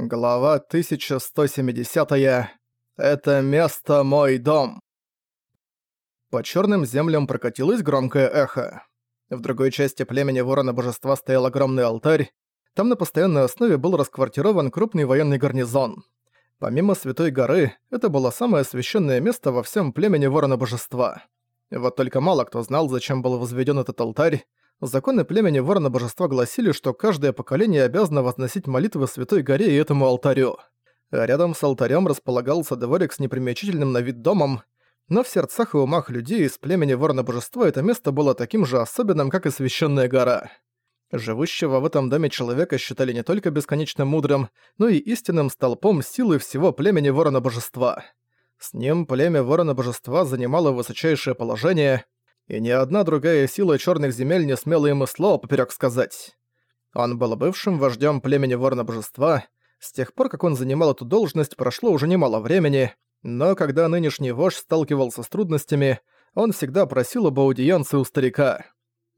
Глава 1170. -я. Это место мой дом. По черным землям прокатилось громкое эхо. В другой части племени ворона божества стоял огромный алтарь. Там на постоянной основе был расквартирован крупный военный гарнизон. Помимо Святой горы, это было самое священное место во всем племени ворона божества. Вот только мало кто знал, зачем был возведен этот алтарь, Законы племени Ворона Божества гласили, что каждое поколение обязано возносить молитвы Святой Горе и этому алтарю. А рядом с алтарем располагался дворик с непримечательным на вид домом, но в сердцах и умах людей из племени Ворона Божества это место было таким же особенным, как и Священная Гора. Живущего в этом доме человека считали не только бесконечно мудрым, но и истинным столпом силы всего племени Ворона Божества. С ним племя Ворона Божества занимало высочайшее положение – и ни одна другая сила черных земель не смела ему слова поперек сказать. Он был бывшим вождем племени Ворона Божества. С тех пор, как он занимал эту должность, прошло уже немало времени, но когда нынешний вождь сталкивался с трудностями, он всегда просил об аудиенции у старика.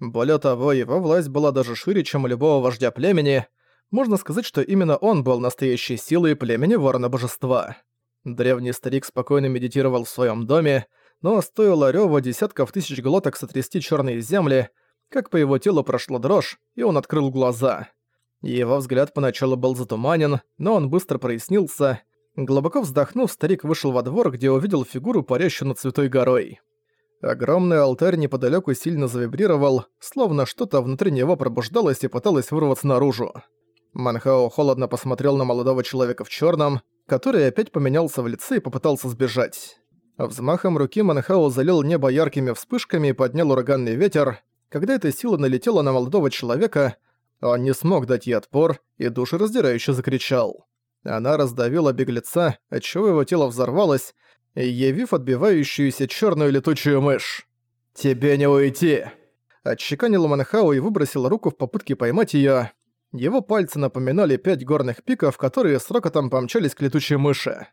Более того, его власть была даже шире, чем у любого вождя племени. Можно сказать, что именно он был настоящей силой племени Ворона Божества. Древний старик спокойно медитировал в своем доме, но стоило рёва десятков тысяч глоток сотрясти черные земли, как по его телу прошла дрожь, и он открыл глаза. Его взгляд поначалу был затуманен, но он быстро прояснился. Глубоко вздохнув, старик вышел во двор, где увидел фигуру, парящую над Святой горой. Огромный алтарь неподалеку сильно завибрировал, словно что-то внутри него пробуждалось и пыталось вырваться наружу. Манхао холодно посмотрел на молодого человека в черном, который опять поменялся в лице и попытался сбежать. Взмахом руки Манхао залил небо яркими вспышками и поднял ураганный ветер. Когда эта сила налетела на молодого человека, он не смог дать ей отпор и душераздирающе закричал. Она раздавила беглеца, отчего его тело взорвалось, явив отбивающуюся черную летучую мышь. «Тебе не уйти!» Отчеканил Манхау и выбросил руку в попытке поймать ее. Его пальцы напоминали пять горных пиков, которые с рокотом помчались к летучей мыши.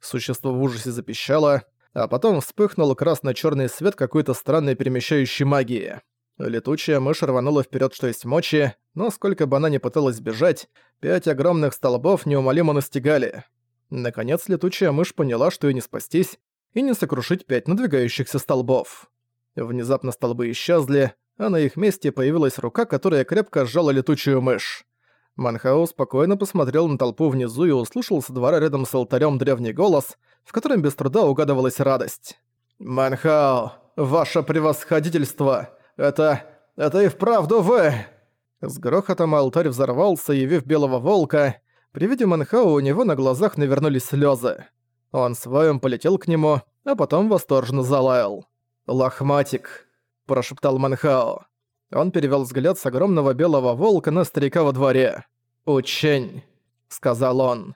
Существо в ужасе запищало, а потом вспыхнул красно-черный свет какой-то странной перемещающей магии. Летучая мышь рванула вперед, что есть мочи, но сколько бы она ни пыталась бежать, пять огромных столбов неумолимо настигали. Наконец летучая мышь поняла, что и не спастись, и не сокрушить пять надвигающихся столбов. Внезапно столбы исчезли, а на их месте появилась рука, которая крепко сжала летучую мышь. Манхау спокойно посмотрел на толпу внизу и услышал со двора рядом с алтарем древний голос, в котором без труда угадывалась радость. «Манхао, ваше превосходительство! Это... это и вправду вы!» С грохотом алтарь взорвался, явив белого волка. При виде Манхао у него на глазах навернулись слезы. Он своим полетел к нему, а потом восторженно залаял. «Лохматик», – прошептал Манхао. Он перевел взгляд с огромного белого волка на старика во дворе. «Учень», — сказал он.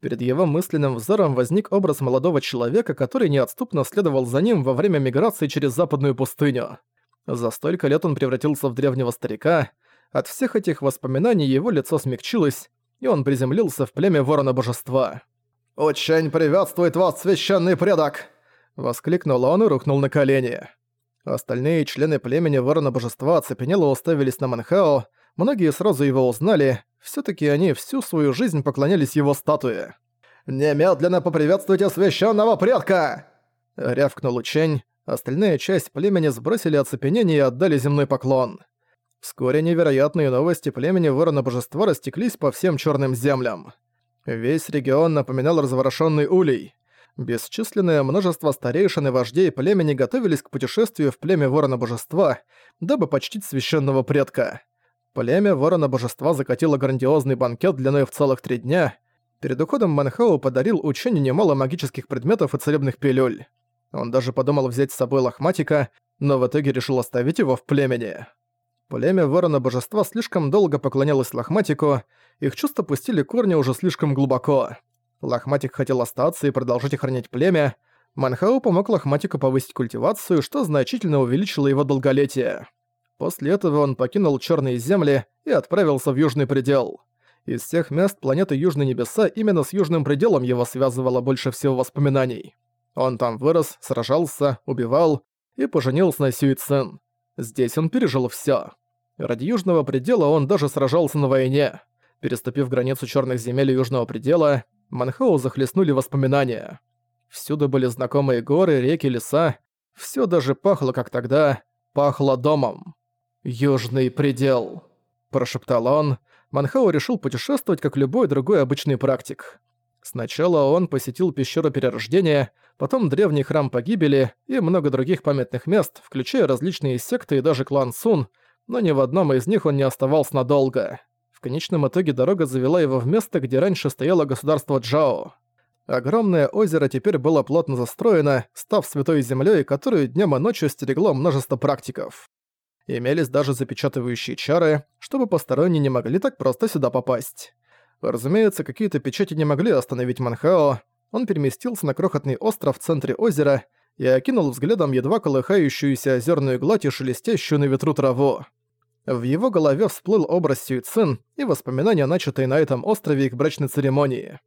Перед его мысленным взором возник образ молодого человека, который неотступно следовал за ним во время миграции через западную пустыню. За столько лет он превратился в древнего старика. От всех этих воспоминаний его лицо смягчилось, и он приземлился в племя ворона божества. «Учень приветствует вас, священный предок!» Воскликнул он и рухнул на колени. Остальные члены племени Ворона Божества оцепенело уставились на Манхао, многие сразу его узнали, все таки они всю свою жизнь поклонялись его статуе. «Немедленно поприветствуйте священного предка!» Рявкнул учень, остальная часть племени сбросили оцепенение и отдали земной поклон. Вскоре невероятные новости племени Ворона Божества растеклись по всем черным землям. Весь регион напоминал разворошенный улей. Бесчисленное множество старейшин и вождей племени готовились к путешествию в племя Ворона Божества, дабы почтить священного предка. Племя Ворона Божества закатило грандиозный банкет длиной в целых три дня. Перед уходом Манхау подарил учению немало магических предметов и целебных пилюль. Он даже подумал взять с собой лохматика, но в итоге решил оставить его в племени. Племя Ворона Божества слишком долго поклонялось лохматику, их чувства пустили корни уже слишком глубоко. Лохматик хотел остаться и продолжить охранять племя. Манхау помог Лохматику повысить культивацию, что значительно увеличило его долголетие. После этого он покинул Черные земли и отправился в Южный предел. Из всех мест планеты Южные Небеса именно с Южным пределом его связывало больше всего воспоминаний. Он там вырос, сражался, убивал и поженился на Сюицин. Здесь он пережил всё. Ради Южного предела он даже сражался на войне. Переступив границу черных земель и южного предела, Манхау захлестнули воспоминания. Всюду были знакомые горы, реки, леса. Все даже пахло, как тогда, пахло домом. «Южный предел», – прошептал он. Манхау решил путешествовать, как любой другой обычный практик. Сначала он посетил пещеру Перерождения, потом древний храм Погибели и много других памятных мест, включая различные секты и даже клан Сун, но ни в одном из них он не оставался надолго. В конечном итоге дорога завела его в место, где раньше стояло государство Джао. Огромное озеро теперь было плотно застроено, став святой землей, которую днем и ночью стерегло множество практиков. Имелись даже запечатывающие чары, чтобы посторонние не могли так просто сюда попасть. Разумеется, какие-то печати не могли остановить Манхао. Он переместился на крохотный остров в центре озера и окинул взглядом едва колыхающуюся озерную гладь и шелестящую на ветру траву. В его голове всплыл образ Сюйцин и воспоминания, начатые на этом острове их брачной церемонии.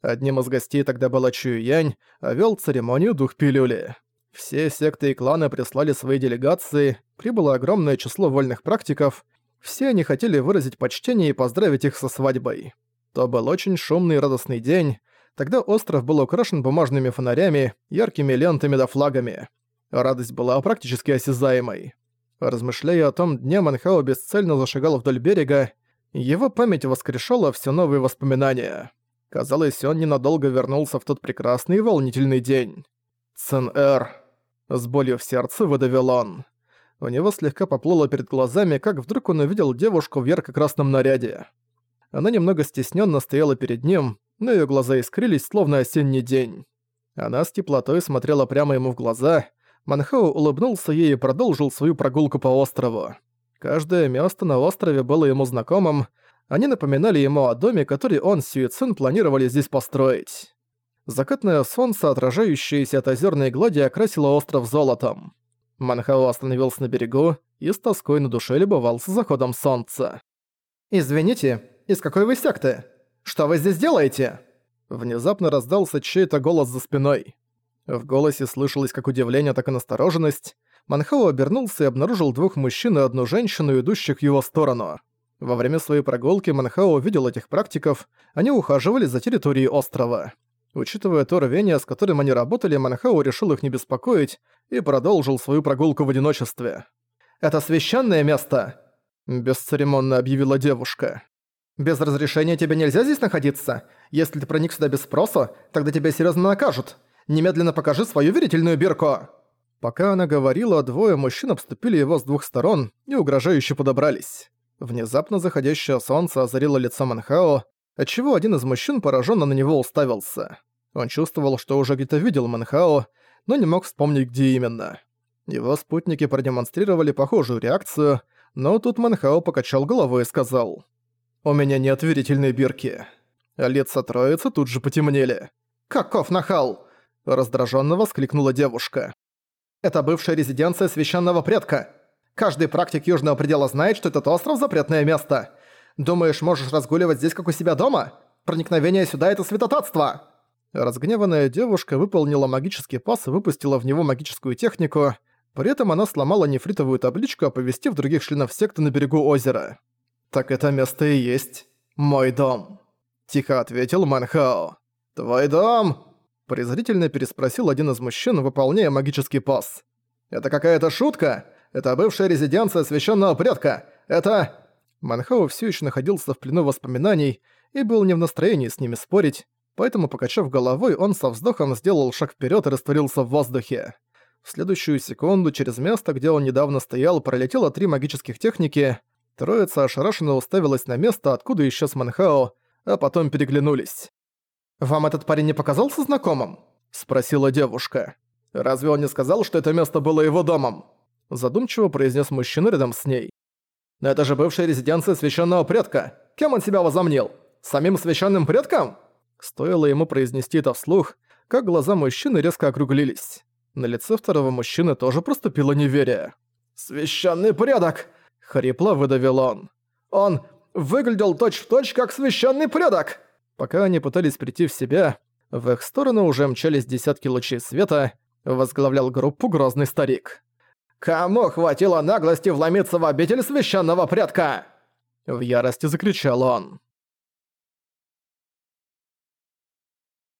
Одним из гостей тогда была Чуюянь, а вел церемонию дух пилюли. Все секты и кланы прислали свои делегации, прибыло огромное число вольных практиков, все они хотели выразить почтение и поздравить их со свадьбой. То был очень шумный и радостный день, тогда остров был украшен бумажными фонарями, яркими лентами да флагами. Радость была практически осязаемой. Размышляя о том дне, Манхао бесцельно зашагал вдоль берега, его память воскрешала все новые воспоминания. Казалось, он ненадолго вернулся в тот прекрасный и волнительный день. «Цен-Эр!» С болью в сердце выдавил он. У него слегка поплыло перед глазами, как вдруг он увидел девушку в ярко-красном наряде. Она немного стесненно стояла перед ним, но ее глаза искрились, словно осенний день. Она с теплотой смотрела прямо ему в глаза, Манхау улыбнулся ей и продолжил свою прогулку по острову. Каждое место на острове было ему знакомым, они напоминали ему о доме, который он с Сюэцин планировали здесь построить. Закатное солнце, отражающееся от озерной глади, окрасило остров золотом. Манхао остановился на берегу и с тоской на душе любовался заходом солнца. «Извините, из какой вы секты? Что вы здесь делаете?» Внезапно раздался чей-то голос за спиной. В голосе слышалось как удивление, так и настороженность. Манхао обернулся и обнаружил двух мужчин и одну женщину, идущих в его сторону. Во время своей прогулки Манхао увидел этих практиков, они ухаживали за территорией острова. Учитывая то рвение, с которым они работали, Манхао решил их не беспокоить и продолжил свою прогулку в одиночестве. «Это священное место!» – бесцеремонно объявила девушка. «Без разрешения тебе нельзя здесь находиться. Если ты проник сюда без спроса, тогда тебя серьезно накажут. Немедленно покажи свою верительную бирку!» Пока она говорила, двое мужчин обступили его с двух сторон и угрожающе подобрались. Внезапно заходящее солнце озарило лицо Манхао, отчего один из мужчин пораженно на него уставился. Он чувствовал, что уже где-то видел Манхао, но не мог вспомнить, где именно. Его спутники продемонстрировали похожую реакцию, но тут Манхао покачал головой и сказал «У меня нет верительной бирки». Лица троицы тут же потемнели. «Каков нахал!» Раздраженно воскликнула девушка. «Это бывшая резиденция священного предка. Каждый практик Южного предела знает, что этот остров – запретное место. Думаешь, можешь разгуливать здесь, как у себя дома? Проникновение сюда – это святотатство!» Разгневанная девушка выполнила магический пас и выпустила в него магическую технику. При этом она сломала нефритовую табличку, оповестив других членов секты на берегу озера. «Так это место и есть мой дом», – тихо ответил Манхао. «Твой дом?» Презрительно переспросил один из мужчин, выполняя магический пас. «Это какая-то шутка? Это бывшая резиденция священного предка! Это...» Манхау все еще находился в плену воспоминаний и был не в настроении с ними спорить, поэтому, покачав головой, он со вздохом сделал шаг вперед и растворился в воздухе. В следующую секунду через место, где он недавно стоял, пролетело три магических техники. Троица ошарашенно уставилась на место, откуда исчез Манхао, а потом переглянулись. «Вам этот парень не показался знакомым?» – спросила девушка. «Разве он не сказал, что это место было его домом?» Задумчиво произнес мужчина рядом с ней. «Но это же бывшая резиденция священного предка. Кем он себя возомнил? Самим священным предком?» Стоило ему произнести это вслух, как глаза мужчины резко округлились. На лице второго мужчины тоже проступило неверие. «Священный предок!» — хрипло выдавил он. «Он выглядел точь-в-точь, точь, как священный предок!» Пока они пытались прийти в себя, в их сторону уже мчались десятки лучей света, возглавлял группу грозный старик. «Кому хватило наглости вломиться в обитель священного предка?» В ярости закричал он.